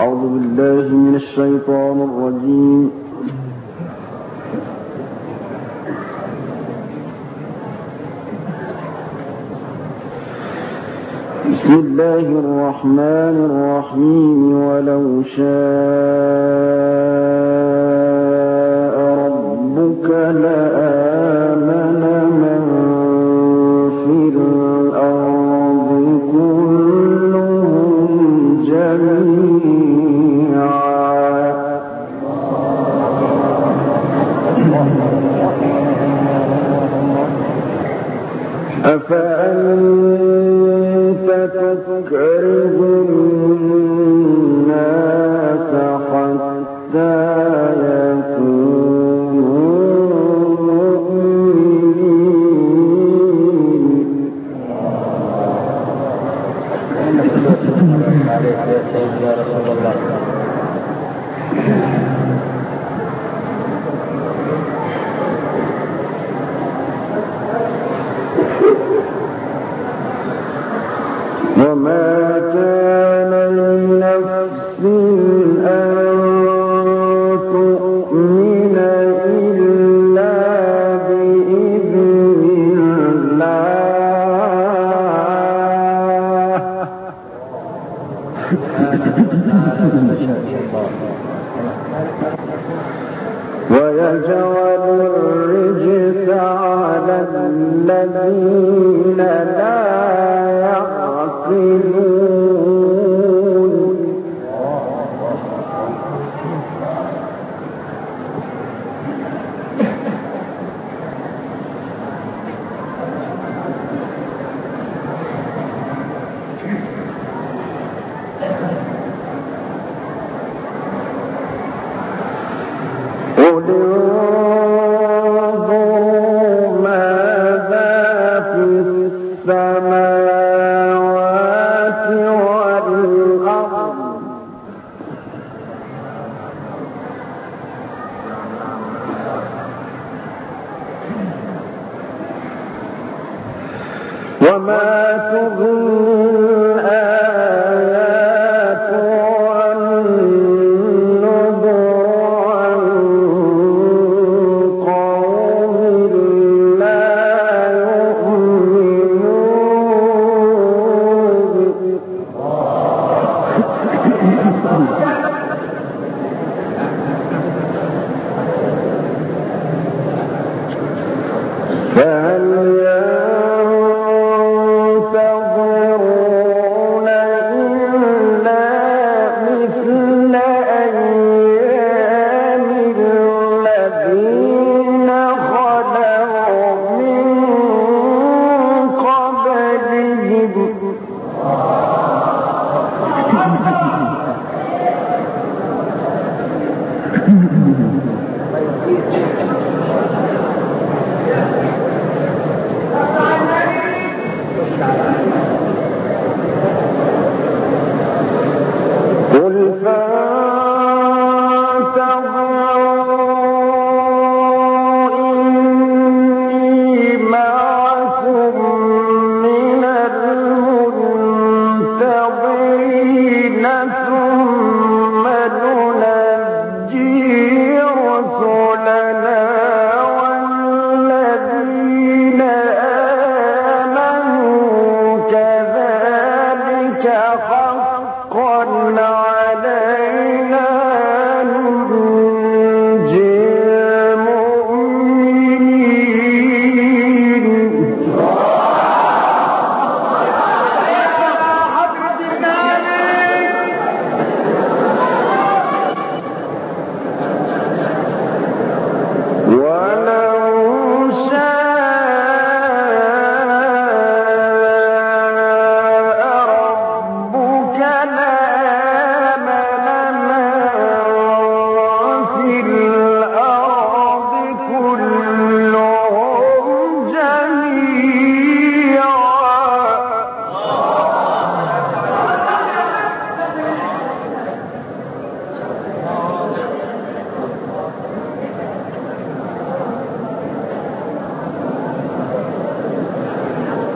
أعوذ بالله من الشيطان الرجيم. بسم الله الرحمن الرحيم. ولو شاء أفأنت تكره ما وما تغني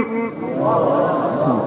عليكم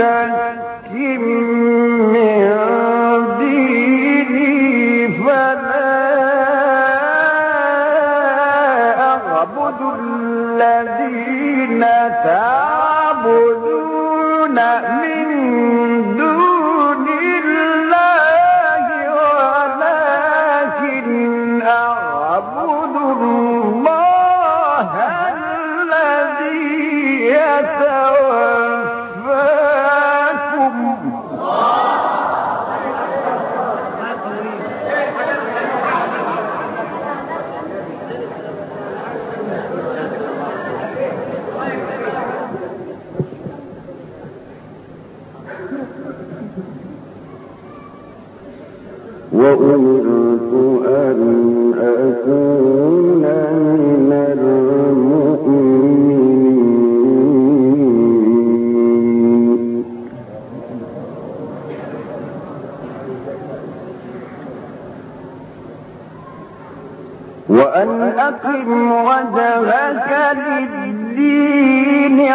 الإنسان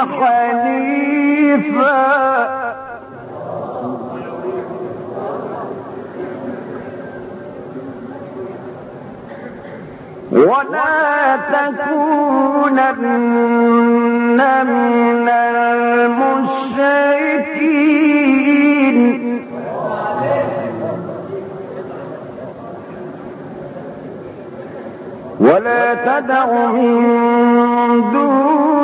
حنيفا ولا تكونن من المشركين. ولا تدع من دون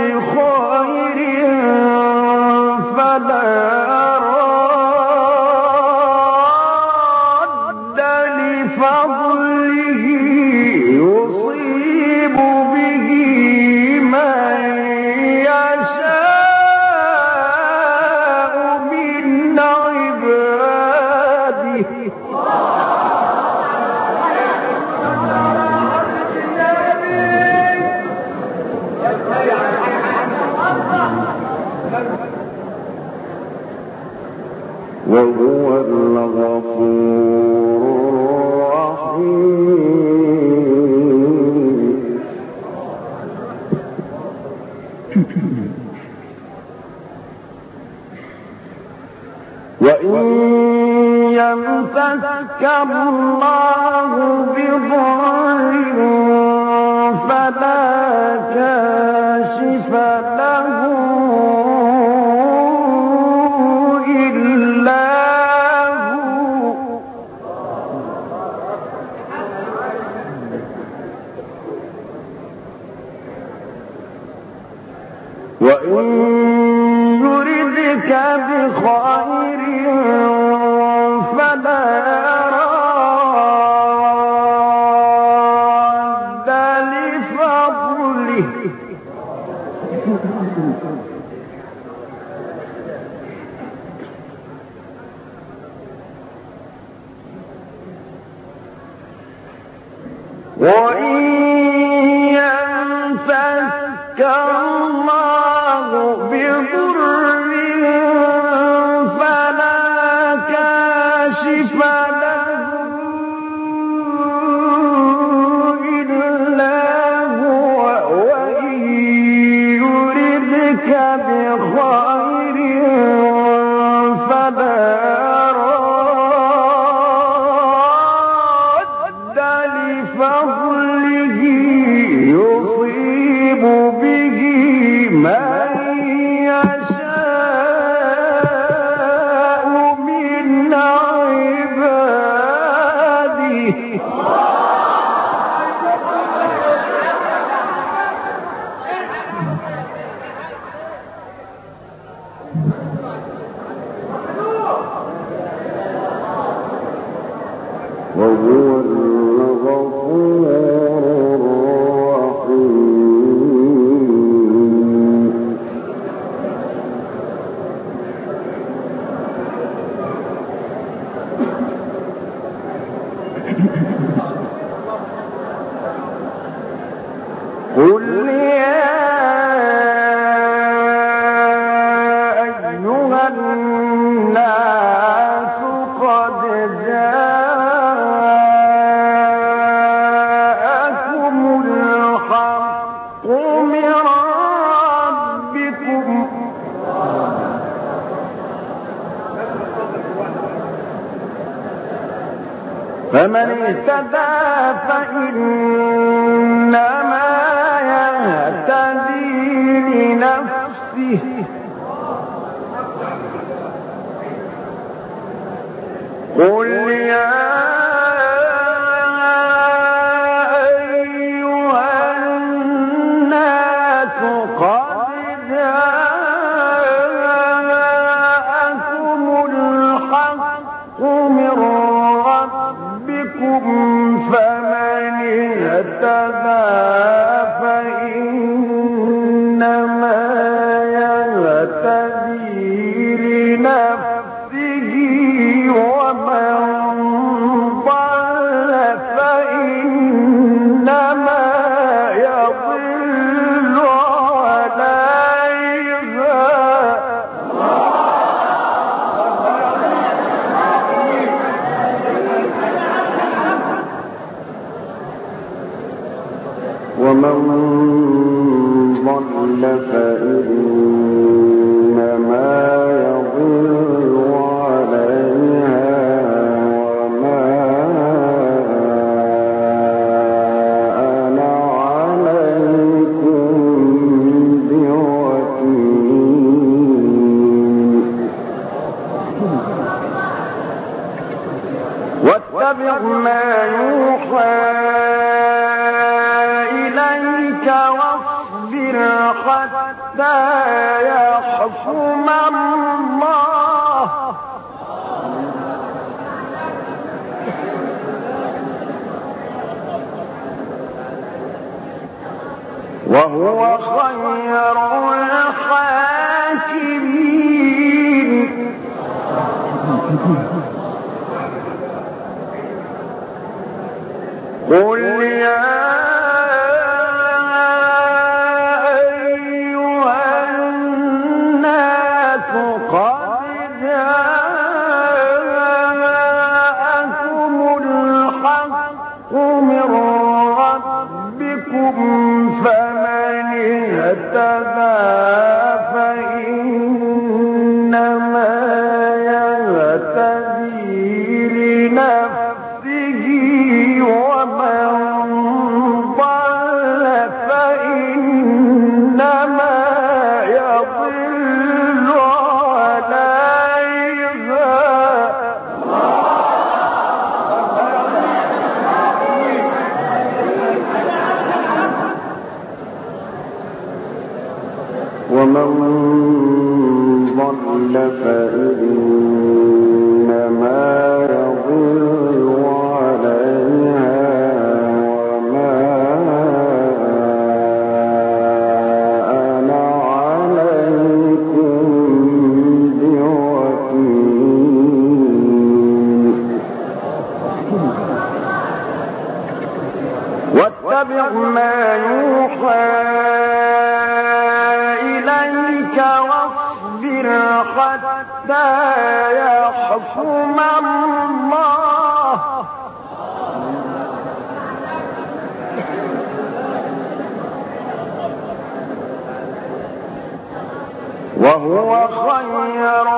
خير وإن يردك بخير Allah. قل يا واتبع ما يوحى. قل يا واتبع ما يوحى إليك واصبر حتى يحكم الله. وهو خير